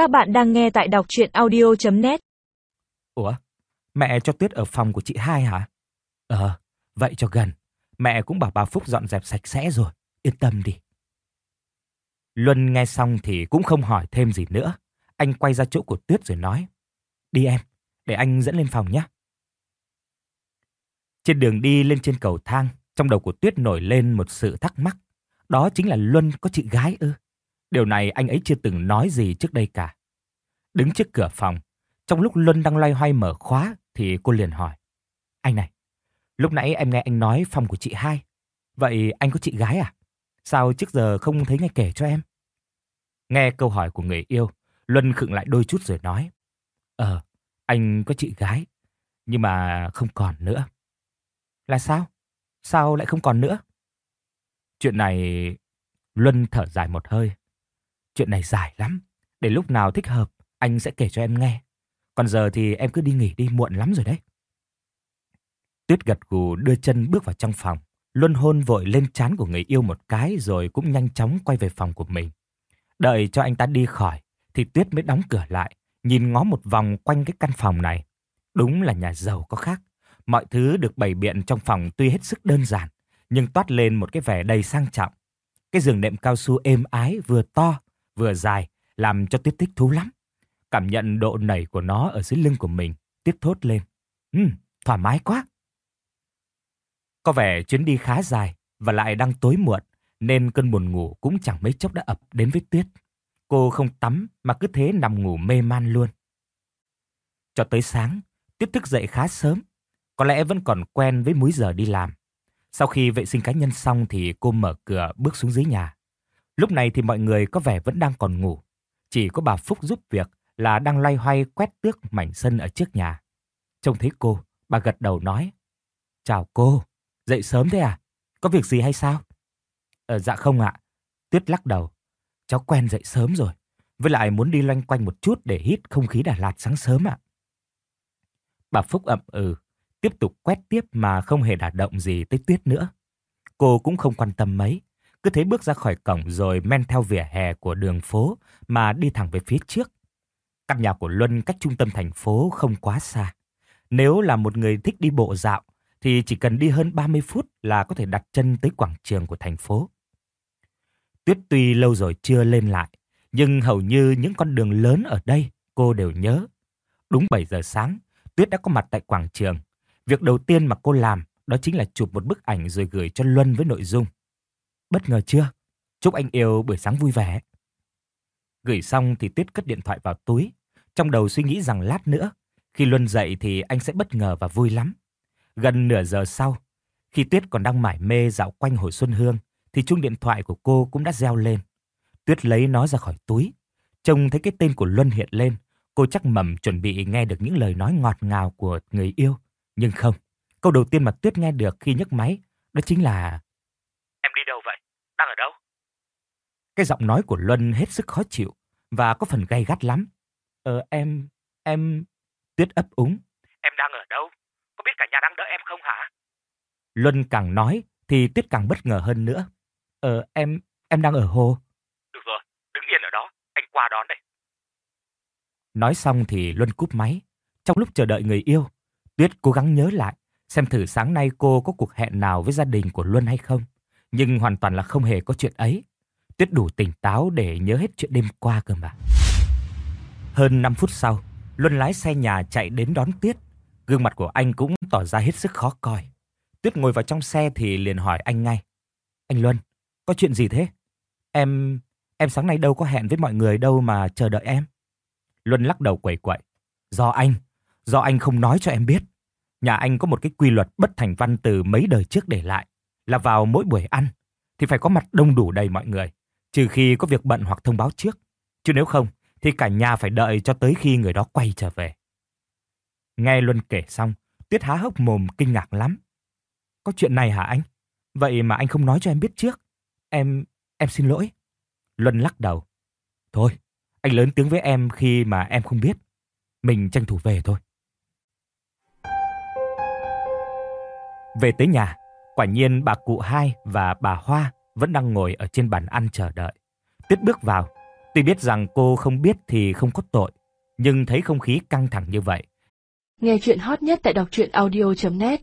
Các bạn đang nghe tại đọc chuyện audio.net Ủa, mẹ cho Tuyết ở phòng của chị hai hả? Ờ, vậy cho gần. Mẹ cũng bảo bà Phúc dọn dẹp sạch sẽ rồi, yên tâm đi. Luân nghe xong thì cũng không hỏi thêm gì nữa. Anh quay ra chỗ của Tuyết rồi nói. Đi em, để anh dẫn lên phòng nhé. Trên đường đi lên trên cầu thang, trong đầu của Tuyết nổi lên một sự thắc mắc. Đó chính là Luân có chị gái ư? Điều này anh ấy chưa từng nói gì trước đây cả. Đứng trước cửa phòng, trong lúc Luân đang loay hoay mở khóa thì cô liền hỏi. Anh này, lúc nãy em nghe anh nói phòng của chị hai. Vậy anh có chị gái à? Sao trước giờ không thấy nghe kể cho em? Nghe câu hỏi của người yêu, Luân khựng lại đôi chút rồi nói. Ờ, anh có chị gái, nhưng mà không còn nữa. Là sao? Sao lại không còn nữa? Chuyện này... Luân thở dài một hơi. Chuyện này dài lắm. Để lúc nào thích hợp, anh sẽ kể cho em nghe. Còn giờ thì em cứ đi nghỉ đi muộn lắm rồi đấy. Tuyết gật gù đưa chân bước vào trong phòng. Luân hôn vội lên trán của người yêu một cái rồi cũng nhanh chóng quay về phòng của mình. Đợi cho anh ta đi khỏi thì Tuyết mới đóng cửa lại, nhìn ngó một vòng quanh cái căn phòng này. Đúng là nhà giàu có khác. Mọi thứ được bày biện trong phòng tuy hết sức đơn giản, nhưng toát lên một cái vẻ đầy sang trọng. Cái giường đệm cao su êm ái vừa to, vừa dài, làm cho Tuyết thích thú lắm. Cảm nhận độ nảy của nó ở dưới lưng của mình, Tuyết thốt lên. ừm thoải mái quá. Có vẻ chuyến đi khá dài và lại đang tối muộn, nên cơn buồn ngủ cũng chẳng mấy chốc đã ập đến với Tuyết. Cô không tắm mà cứ thế nằm ngủ mê man luôn. Cho tới sáng, Tuyết thức dậy khá sớm. Có lẽ vẫn còn quen với múi giờ đi làm. Sau khi vệ sinh cá nhân xong thì cô mở cửa bước xuống dưới nhà. Lúc này thì mọi người có vẻ vẫn đang còn ngủ. Chỉ có bà Phúc giúp việc là đang loay hoay quét tước mảnh sân ở trước nhà. Trông thấy cô, bà gật đầu nói. Chào cô, dậy sớm thế à? Có việc gì hay sao? Ờ, dạ không ạ. Tuyết lắc đầu. Cháu quen dậy sớm rồi. Với lại muốn đi loanh quanh một chút để hít không khí Đà Lạt sáng sớm ạ. Bà Phúc ậm ừ, tiếp tục quét tiếp mà không hề đả động gì tới Tuyết nữa. Cô cũng không quan tâm mấy, cứ thế bước ra khỏi cổng rồi men theo vỉa hè của đường phố mà đi thẳng về phía trước. Căn nhà của Luân cách trung tâm thành phố không quá xa. Nếu là một người thích đi bộ dạo thì chỉ cần đi hơn 30 phút là có thể đặt chân tới quảng trường của thành phố. Tuyết tuy lâu rồi chưa lên lại, nhưng hầu như những con đường lớn ở đây cô đều nhớ. Đúng 7 giờ sáng, Tuyết đã có mặt tại quảng trường. Việc đầu tiên mà cô làm đó chính là chụp một bức ảnh rồi gửi cho Luân với nội dung. Bất ngờ chưa? Chúc anh yêu buổi sáng vui vẻ. Gửi xong thì Tuyết cất điện thoại vào túi. Trong đầu suy nghĩ rằng lát nữa, khi Luân dậy thì anh sẽ bất ngờ và vui lắm. Gần nửa giờ sau, khi Tuyết còn đang mải mê dạo quanh hồi Xuân Hương, thì chuông điện thoại của cô cũng đã reo lên. Tuyết lấy nó ra khỏi túi. Trông thấy cái tên của Luân hiện lên, cô chắc mầm chuẩn bị nghe được những lời nói ngọt ngào của người yêu. Nhưng không, câu đầu tiên mà Tuyết nghe được khi nhấc máy, đó chính là Em đi đâu vậy? Đang ở đâu? Cái giọng nói của Luân hết sức khó chịu và có phần gay gắt lắm. Ờ em, em... Tuyết ấp úng. Em đang ở đâu? Có biết cả nhà đang đợi em không hả? Luân càng nói thì Tuyết càng bất ngờ hơn nữa. Ờ em, em đang ở hồ. Được rồi, đứng yên ở đó, anh qua đón đây. Nói xong thì Luân cúp máy. Trong lúc chờ đợi người yêu, Tuyết cố gắng nhớ lại xem thử sáng nay cô có cuộc hẹn nào với gia đình của Luân hay không. Nhưng hoàn toàn là không hề có chuyện ấy. Tuyết đủ tỉnh táo để nhớ hết chuyện đêm qua cơ mà. Hơn 5 phút sau, Luân lái xe nhà chạy đến đón Tuyết. Gương mặt của anh cũng tỏ ra hết sức khó coi. Tuyết ngồi vào trong xe thì liền hỏi anh ngay. Anh Luân, có chuyện gì thế? Em, em sáng nay đâu có hẹn với mọi người đâu mà chờ đợi em. Luân lắc đầu quẩy quậy. Do anh, do anh không nói cho em biết. Nhà anh có một cái quy luật bất thành văn từ mấy đời trước để lại. Là vào mỗi buổi ăn thì phải có mặt đông đủ đầy mọi người. Trừ khi có việc bận hoặc thông báo trước. Chứ nếu không thì cả nhà phải đợi cho tới khi người đó quay trở về. Nghe Luân kể xong, Tuyết há hốc mồm kinh ngạc lắm. Có chuyện này hả anh? Vậy mà anh không nói cho em biết trước. Em, em xin lỗi. Luân lắc đầu. Thôi, anh lớn tiếng với em khi mà em không biết. Mình tranh thủ về thôi. Về tới nhà, quả nhiên bà cụ hai và bà Hoa vẫn đang ngồi ở trên bàn ăn chờ đợi. Tuyết bước vào, Tuy biết rằng cô không biết thì không có tội, nhưng thấy không khí căng thẳng như vậy. Nghe chuyện hot nhất tại đọc truyện audio.net